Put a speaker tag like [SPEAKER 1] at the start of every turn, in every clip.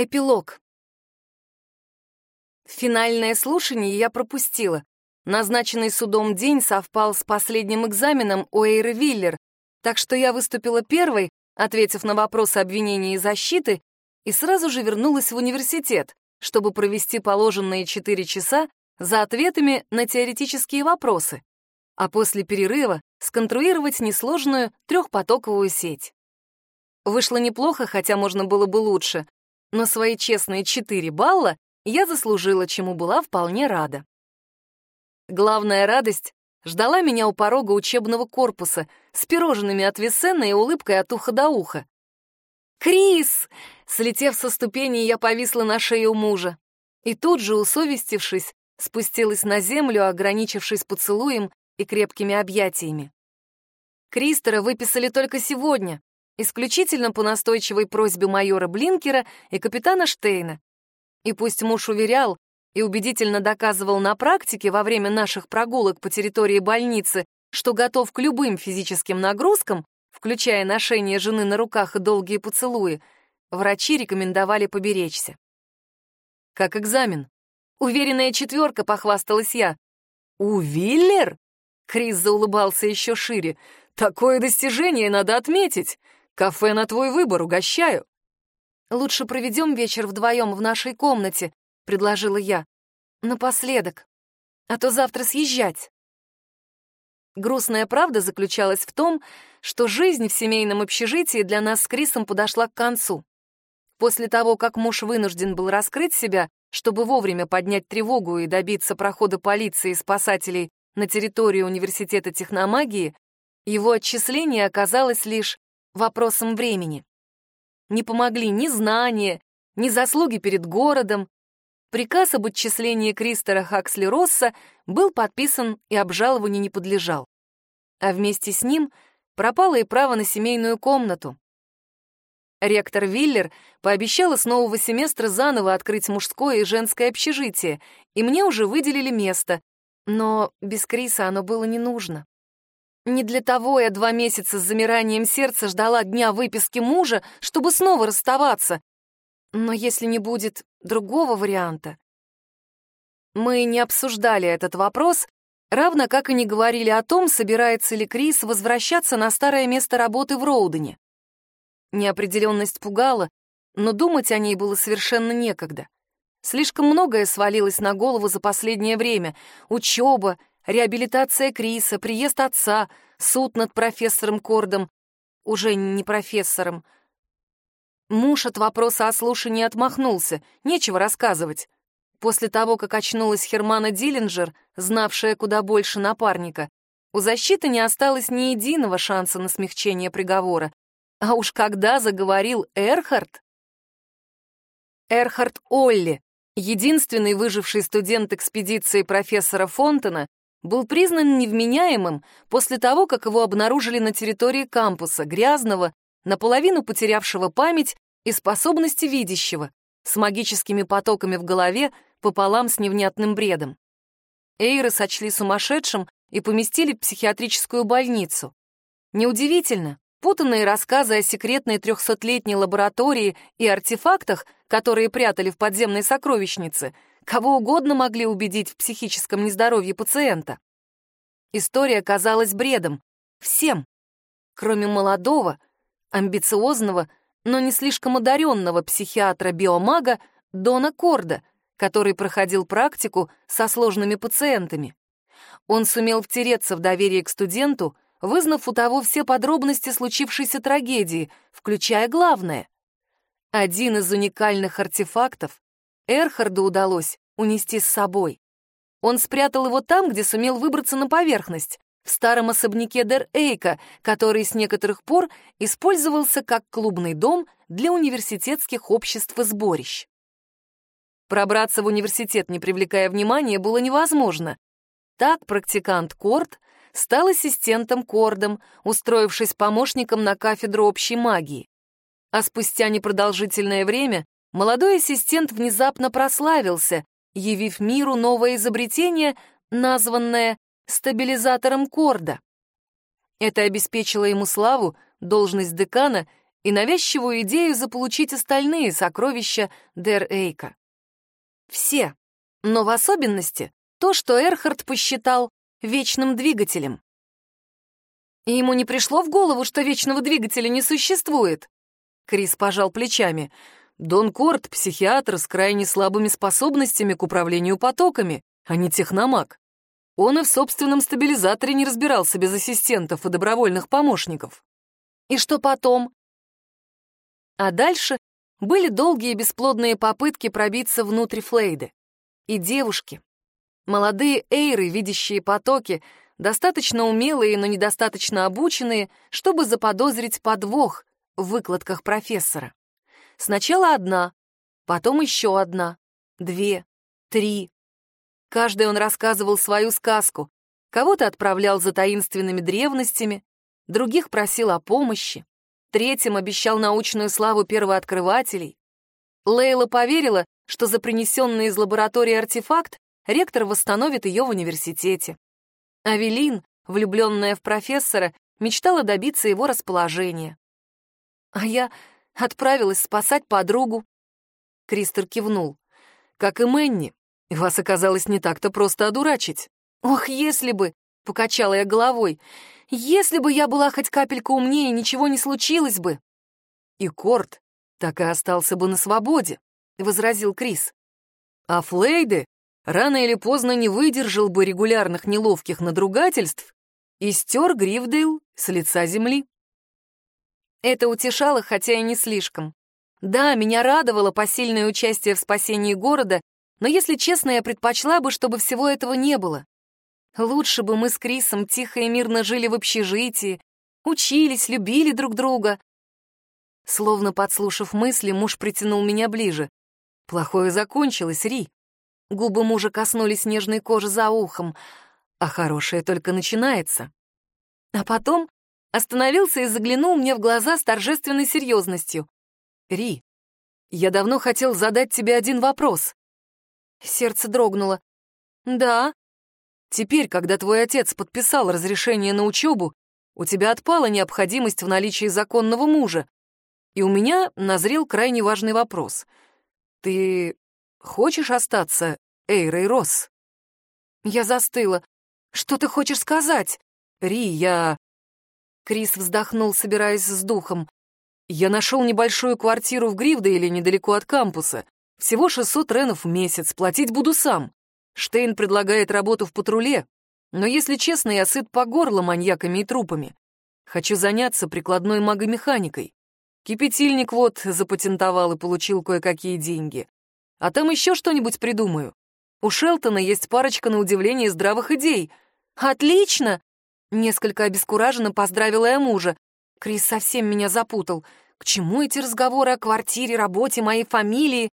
[SPEAKER 1] Эпилог. Финальное слушание я пропустила. Назначенный судом день совпал с последним экзаменом у Эйры Виллер, так что я выступила первой, ответив на вопросы обвинения и защиты, и сразу же вернулась в университет, чтобы провести положенные четыре часа за ответами на теоретические вопросы, а после перерыва сконструировать несложную трехпотоковую сеть. Вышло неплохо, хотя можно было бы лучше но свои честные 4 балла я заслужила, чему была вполне рада. Главная радость ждала меня у порога учебного корпуса с пирожными от Весена и улыбкой от уха до уха. «Крис!» Слетев со ступени, я повисла на шее у мужа. И тут же, усовестившись, спустилась на землю, ограничившись поцелуем и крепкими объятиями. Кристера выписали только сегодня, исключительно по настойчивой просьбе майора Блинкера и капитана Штейна. И пусть муж уверял и убедительно доказывал на практике во время наших прогулок по территории больницы, что готов к любым физическим нагрузкам, включая ношение жены на руках и долгие поцелуи, врачи рекомендовали поберечься. Как экзамен. Уверенная четверка, похвасталась я. «У Виллер?» Крис заулыбался еще шире. «Такое достижение надо отметить. Кафе на твой выбор, угощаю. Лучше проведем вечер вдвоем в нашей комнате, предложила я. Напоследок. А то завтра съезжать. Грустная правда заключалась в том, что жизнь в семейном общежитии для нас с Крисом подошла к концу. После того, как муж вынужден был раскрыть себя, чтобы вовремя поднять тревогу и добиться прохода полиции и спасателей на территорию Университета техномагии, его отчисление оказалось лишь вопросом времени. Не помогли ни знания, ни заслуги перед городом. Приказ об отчислении Кристера Хаксли Росса был подписан и обжалованию не подлежал. А вместе с ним пропало и право на семейную комнату. Ректор Виллер пообещала с нового семестра заново открыть мужское и женское общежитие, и мне уже выделили место, но без Криса оно было не нужно. Не для того я два месяца с замиранием сердца ждала дня выписки мужа, чтобы снова расставаться. Но если не будет другого варианта... Мы не обсуждали этот вопрос, равно как и не говорили о том, собирается ли Крис возвращаться на старое место работы в Роудене. Неопределенность пугала, но думать о ней было совершенно некогда. Слишком многое свалилось на голову за последнее время. Учеба, реабилитация Криса, приезд отца, суд над профессором Кордом, уже не профессором. Муж от вопроса о слушании отмахнулся, нечего рассказывать. После того, как очнулась Хермана Диллинджер, знавшая куда больше напарника, у защиты не осталось ни единого шанса на смягчение приговора. А уж когда заговорил Эрхард... Эрхард Олли, единственный выживший студент экспедиции профессора Фонтона, был признан невменяемым после того, как его обнаружили на территории кампуса, грязного, наполовину потерявшего память и способности видящего, с магическими потоками в голове пополам с невнятным бредом. Эйры сочли сумасшедшим и поместили в психиатрическую больницу. Неудивительно, путанные рассказы о секретной трехсотлетней лаборатории и артефактах, которые прятали в подземной сокровищнице — Кого угодно могли убедить в психическом нездоровье пациента. История казалась бредом. Всем. Кроме молодого, амбициозного, но не слишком одаренного психиатра-биомага Дона Корда, который проходил практику со сложными пациентами. Он сумел втереться в доверие к студенту, вызнав у того все подробности случившейся трагедии, включая главное. Один из уникальных артефактов Эрхарду удалось унести с собой. Он спрятал его там, где сумел выбраться на поверхность, в старом особняке Дер Эйка, который с некоторых пор использовался как клубный дом для университетских обществ и сборищ. Пробраться в университет, не привлекая внимания, было невозможно. Так практикант Корт стал ассистентом Кордом, устроившись помощником на кафедру общей магии. А спустя непродолжительное время молодой ассистент внезапно прославился, явив миру новое изобретение, названное стабилизатором Корда. Это обеспечило ему славу, должность декана и навязчивую идею заполучить остальные сокровища Дер Эйка. Все, но в особенности то, что Эрхард посчитал вечным двигателем. И ему не пришло в голову, что вечного двигателя не существует. Крис пожал плечами. Дон Корт — психиатр с крайне слабыми способностями к управлению потоками, а не техномаг. Он и в собственном стабилизаторе не разбирался без ассистентов и добровольных помощников. И что потом? А дальше были долгие бесплодные попытки пробиться внутрь Флейды. И девушки, молодые эйры, видящие потоки, достаточно умелые, но недостаточно обученные, чтобы заподозрить подвох в выкладках профессора. Сначала одна, потом еще одна, две, три. Каждый он рассказывал свою сказку. Кого-то отправлял за таинственными древностями, других просил о помощи, третьим обещал научную славу первооткрывателей. Лейла поверила, что за принесенный из лаборатории артефакт ректор восстановит ее в университете. Авелин, влюбленная в профессора, мечтала добиться его расположения. А я отправилась спасать подругу. Кристер кивнул. Как и Мэнни, вас оказалось не так-то просто одурачить. Ох, если бы, покачала я головой, если бы я была хоть капельку умнее, ничего не случилось бы. И Корт так и остался бы на свободе, возразил Крис. А Флейды рано или поздно не выдержал бы регулярных неловких надругательств и стер Грифдейл с лица земли. Это утешало, хотя и не слишком. Да, меня радовало посильное участие в спасении города, но, если честно, я предпочла бы, чтобы всего этого не было. Лучше бы мы с Крисом тихо и мирно жили в общежитии, учились, любили друг друга. Словно подслушав мысли, муж притянул меня ближе. Плохое закончилось, Ри. Губы мужа коснулись нежной кожи за ухом, а хорошее только начинается. А потом остановился и заглянул мне в глаза с торжественной серьезностью. «Ри, я давно хотел задать тебе один вопрос». Сердце дрогнуло. «Да?» «Теперь, когда твой отец подписал разрешение на учебу, у тебя отпала необходимость в наличии законного мужа, и у меня назрел крайне важный вопрос. Ты хочешь остаться Эйрой Росс?» Я застыла. «Что ты хочешь сказать?» «Ри, я...» Крис вздохнул, собираясь с духом. «Я нашел небольшую квартиру в Гривдейле недалеко от кампуса. Всего 600 ренов в месяц, платить буду сам. Штейн предлагает работу в патруле, но, если честно, я сыт по горло маньяками и трупами. Хочу заняться прикладной магомеханикой. Кипятильник вот запатентовал и получил кое-какие деньги. А там еще что-нибудь придумаю. У Шелтона есть парочка на удивление здравых идей. Отлично! Несколько обескураженно поздравила я мужа. Крис совсем меня запутал. К чему эти разговоры о квартире, работе, моей фамилии?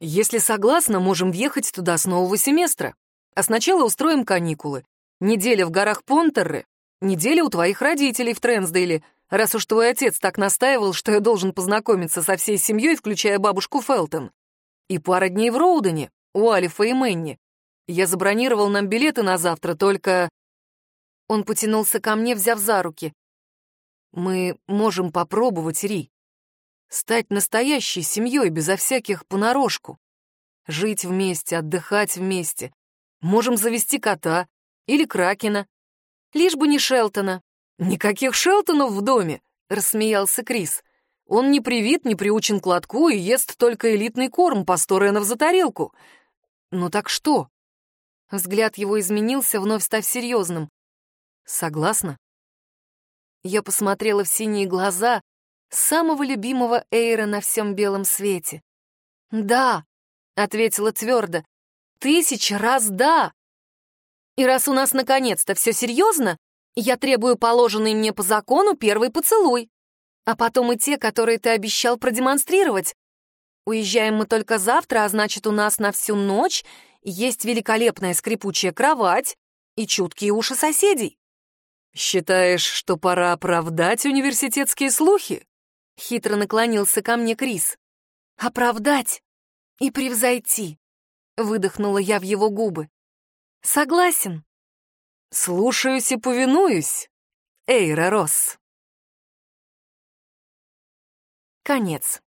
[SPEAKER 1] Если согласна, можем въехать туда с нового семестра. А сначала устроим каникулы. Неделя в горах Понтерре, неделя у твоих родителей в Тренсдейле, раз уж твой отец так настаивал, что я должен познакомиться со всей семьей, включая бабушку Фелтон. И пара дней в Роудене, у Алифа и Мэнни. Я забронировал нам билеты на завтра, только...» Он потянулся ко мне, взяв за руки. «Мы можем попробовать, Ри. Стать настоящей семьей, безо всяких понарошку. Жить вместе, отдыхать вместе. Можем завести кота или кракена. Лишь бы не Шелтона. Никаких Шелтонов в доме, рассмеялся Крис. Он не привит, не приучен к лотку и ест только элитный корм по сто ренов за тарелку. Ну так что? Взгляд его изменился, вновь став серьезным. Согласна? Я посмотрела в синие глаза, самого любимого Эйра на всем белом свете. «Да», — ответила твердо, — «тысяча раз да». И раз у нас наконец-то все серьезно, я требую положенный мне по закону первый поцелуй, а потом и те, которые ты обещал продемонстрировать. Уезжаем мы только завтра, а значит, у нас на всю ночь есть великолепная скрипучая кровать и чуткие уши соседей. Считаешь, что пора оправдать университетские слухи? Хитро наклонился ко мне Крис. «Оправдать и превзойти», — выдохнула я в его губы. «Согласен». «Слушаюсь и повинуюсь, Эйра Росс». Конец.